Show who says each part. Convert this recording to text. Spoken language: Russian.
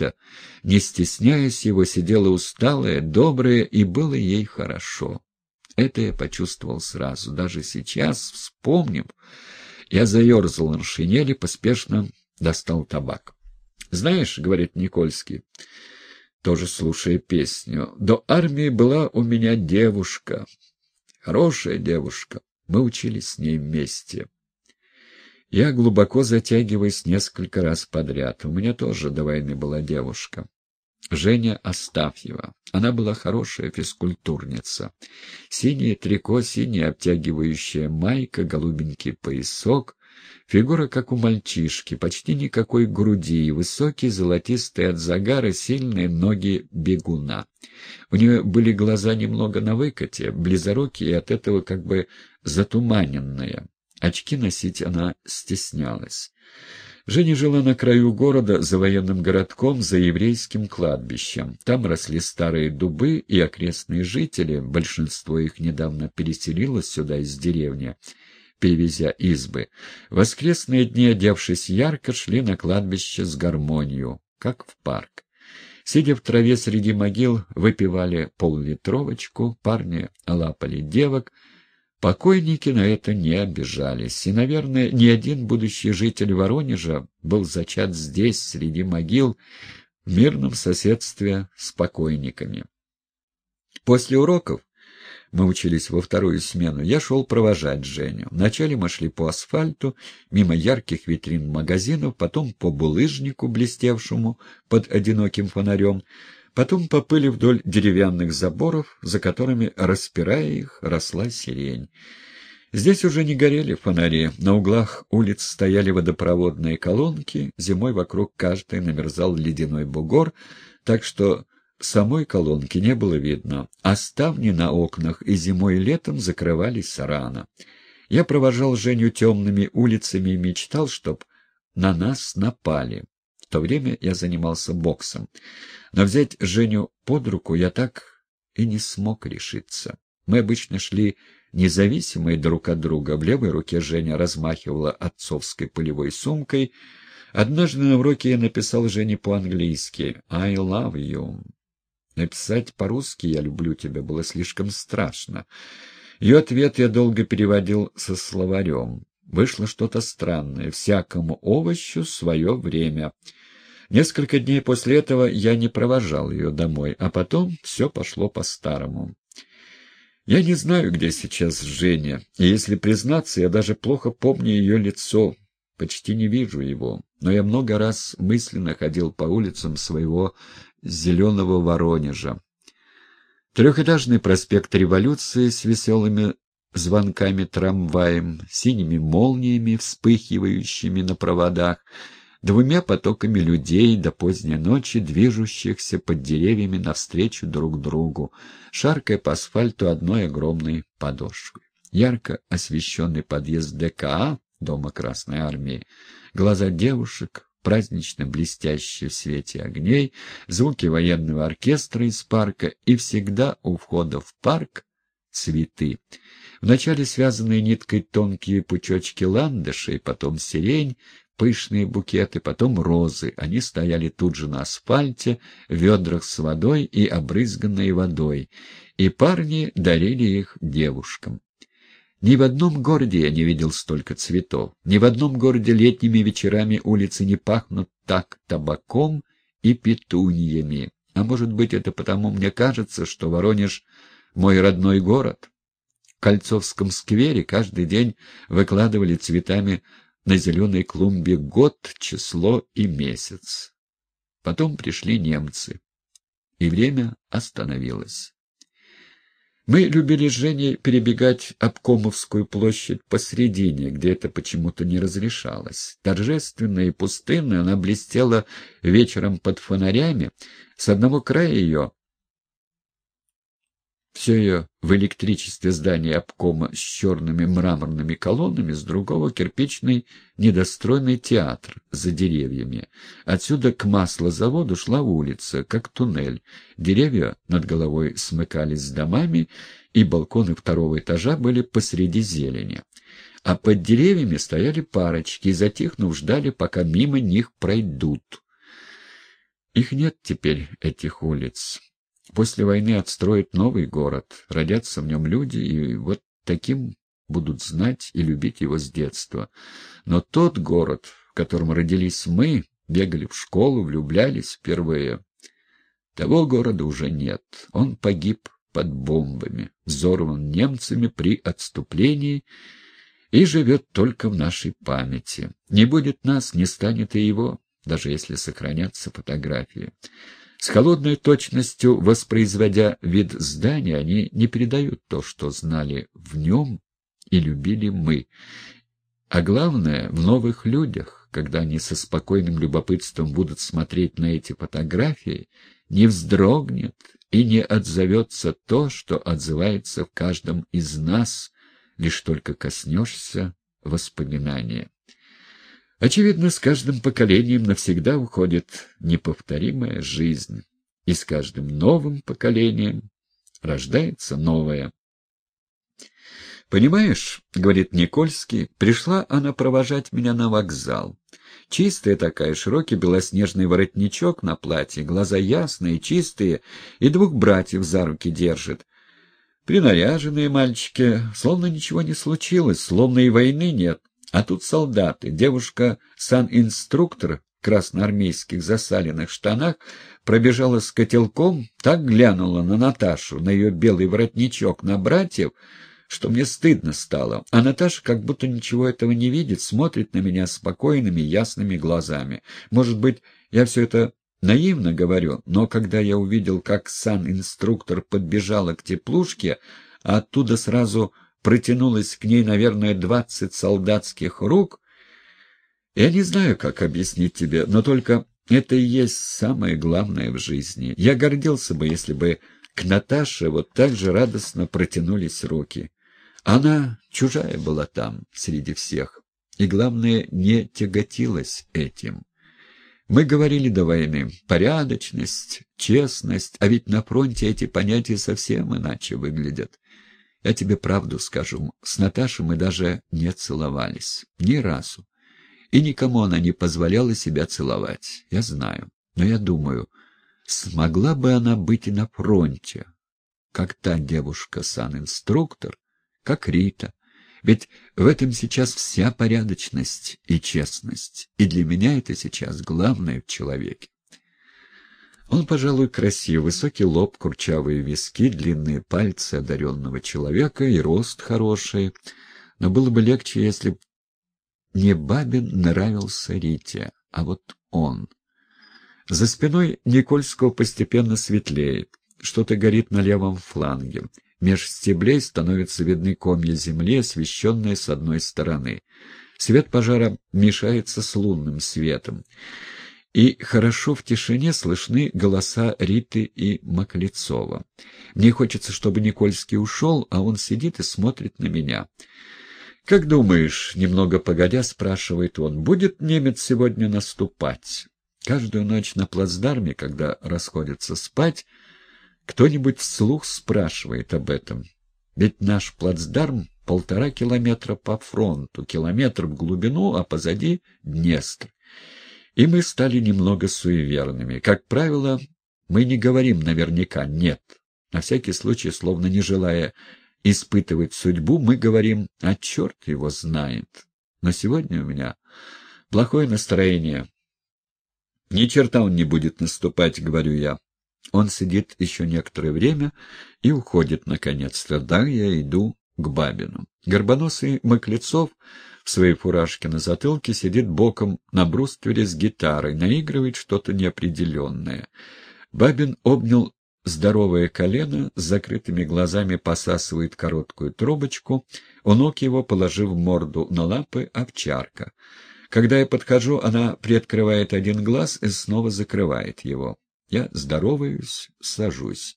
Speaker 1: а не стесняясь его, сидела усталая, добрая, и было ей хорошо. Это я почувствовал сразу. Даже сейчас, вспомнив, я заерзал на шинели, поспешно достал табак. «Знаешь, — говорит Никольский, тоже слушая песню, — до армии была у меня девушка, хорошая девушка. Мы учились с ней вместе». Я глубоко затягиваюсь несколько раз подряд. У меня тоже до войны была девушка. Женя Астафьева. Она была хорошая физкультурница. Синее трико, синяя обтягивающая майка, голубенький поясок. Фигура, как у мальчишки, почти никакой груди, высокий, золотистый от загара, сильные ноги бегуна. У нее были глаза немного на выкате, близорукие и от этого как бы затуманенные. Очки носить она стеснялась. Женя жила на краю города, за военным городком, за еврейским кладбищем. Там росли старые дубы, и окрестные жители, большинство их недавно переселилось сюда из деревни, перевезя избы, воскресные дни, одевшись ярко, шли на кладбище с гармонию, как в парк. Сидя в траве среди могил, выпивали поллитровочку, парни лапали девок — Покойники на это не обижались, и, наверное, ни один будущий житель Воронежа был зачат здесь, среди могил, в мирном соседстве с покойниками. После уроков мы учились во вторую смену, я шел провожать Женю. Вначале мы шли по асфальту, мимо ярких витрин магазинов, потом по булыжнику, блестевшему под одиноким фонарем, Потом поплыли вдоль деревянных заборов, за которыми, распирая их, росла сирень. Здесь уже не горели фонари, на углах улиц стояли водопроводные колонки, зимой вокруг каждой намерзал ледяной бугор, так что самой колонки не было видно, а ставни на окнах и зимой и летом закрывались рано. Я провожал Женю темными улицами и мечтал, чтоб на нас напали. В то время я занимался боксом. Но взять Женю под руку я так и не смог решиться. Мы обычно шли независимые друг от друга. В левой руке Женя размахивала отцовской полевой сумкой. Однажды на уроке я написал Жене по-английски «I love you». Написать по-русски «я люблю тебя» было слишком страшно. Ее ответ я долго переводил со словарем. Вышло что-то странное. Всякому овощу свое время. Несколько дней после этого я не провожал ее домой, а потом все пошло по-старому. Я не знаю, где сейчас Женя, и, если признаться, я даже плохо помню ее лицо, почти не вижу его, но я много раз мысленно ходил по улицам своего зеленого Воронежа. Трехэтажный проспект Революции с веселыми звонками трамваем, синими молниями, вспыхивающими на проводах, двумя потоками людей до поздней ночи, движущихся под деревьями навстречу друг другу, шаркая по асфальту одной огромной подошвой. Ярко освещенный подъезд ДКА, Дома Красной Армии, глаза девушек, празднично блестящие в свете огней, звуки военного оркестра из парка и всегда у входа в парк цветы. Вначале связанные ниткой тонкие пучочки ландышей, потом сирень, пышные букеты, потом розы. Они стояли тут же на асфальте, в ведрах с водой и обрызганной водой, и парни дарили их девушкам. Ни в одном городе я не видел столько цветов, ни в одном городе летними вечерами улицы не пахнут так табаком и петуньями. А может быть, это потому мне кажется, что Воронеж — мой родной город? В Кольцовском сквере каждый день выкладывали цветами на зеленой клумбе год, число и месяц. Потом пришли немцы, и время остановилось. Мы любили с Женей перебегать Обкомовскую площадь посредине, где это почему-то не разрешалось. Торжественная и пустынная она блестела вечером под фонарями. С одного края ее все ее в электричестве здания обкома с черными мраморными колоннами, с другого — кирпичный недостроенный театр за деревьями. Отсюда к маслозаводу шла улица, как туннель. Деревья над головой смыкались с домами, и балконы второго этажа были посреди зелени. А под деревьями стояли парочки и, затихнув, ждали, пока мимо них пройдут. Их нет теперь, этих улиц. После войны отстроят новый город, родятся в нем люди, и вот таким будут знать и любить его с детства. Но тот город, в котором родились мы, бегали в школу, влюблялись впервые, того города уже нет. Он погиб под бомбами, взорван немцами при отступлении и живет только в нашей памяти. Не будет нас, не станет и его, даже если сохранятся фотографии. С холодной точностью воспроизводя вид здания, они не передают то, что знали в нем и любили мы. А главное, в новых людях, когда они со спокойным любопытством будут смотреть на эти фотографии, не вздрогнет и не отзовется то, что отзывается в каждом из нас, лишь только коснешься воспоминания. Очевидно, с каждым поколением навсегда уходит неповторимая жизнь, и с каждым новым поколением рождается новое. «Понимаешь, — говорит Никольский, — пришла она провожать меня на вокзал. Чистая такая, широкий белоснежный воротничок на платье, глаза ясные, чистые, и двух братьев за руки держит. Принаряженные мальчики, словно ничего не случилось, словно и войны нет. А тут солдаты, девушка-сан-инструктор в красноармейских засаленных штанах пробежала с котелком, так глянула на Наташу, на ее белый воротничок, на братьев, что мне стыдно стало, а Наташа как будто ничего этого не видит, смотрит на меня спокойными, ясными глазами. Может быть, я все это наивно говорю, но когда я увидел, как сан-инструктор подбежала к теплушке, а оттуда сразу протянулось к ней, наверное, двадцать солдатских рук, я не знаю, как объяснить тебе, но только это и есть самое главное в жизни. Я гордился бы, если бы к Наташе вот так же радостно протянулись руки. Она чужая была там, среди всех, и, главное, не тяготилась этим. Мы говорили до войны порядочность, честность, а ведь на фронте эти понятия совсем иначе выглядят. Я тебе правду скажу, с Наташей мы даже не целовались, ни разу. И никому она не позволяла себя целовать, я знаю. Но я думаю, смогла бы она быть и на фронте, как та девушка-сан-инструктор, как Рита. Ведь в этом сейчас вся порядочность и честность, и для меня это сейчас главное в человеке. Он, пожалуй, красив, высокий лоб, курчавые виски, длинные пальцы одаренного человека и рост хороший. Но было бы легче, если б не Бабин нравился Рите, а вот он. За спиной Никольского постепенно светлеет, что-то горит на левом фланге. Меж стеблей становятся видны комья земли, освещенные с одной стороны. Свет пожара мешается с лунным светом. И хорошо в тишине слышны голоса Риты и Маклецова. Мне хочется, чтобы Никольский ушел, а он сидит и смотрит на меня. «Как думаешь?» — немного погодя спрашивает он. «Будет немец сегодня наступать?» Каждую ночь на плацдарме, когда расходятся спать, кто-нибудь вслух спрашивает об этом. Ведь наш плацдарм полтора километра по фронту, километр в глубину, а позади Днестр. И мы стали немного суеверными. Как правило, мы не говорим наверняка «нет». На всякий случай, словно не желая испытывать судьбу, мы говорим «а черт его знает». Но сегодня у меня плохое настроение. Ни черта он не будет наступать, говорю я. Он сидит еще некоторое время и уходит, наконец-то. Да, я иду к Бабину. Горбоносый Маклецов в своей фуражке на затылке сидит боком на бруствере с гитарой, наигрывает что-то неопределенное. Бабин обнял здоровое колено, с закрытыми глазами посасывает короткую трубочку, у ног его, положив морду на лапы, овчарка. Когда я подхожу, она приоткрывает один глаз и снова закрывает его. Я здороваюсь, сажусь.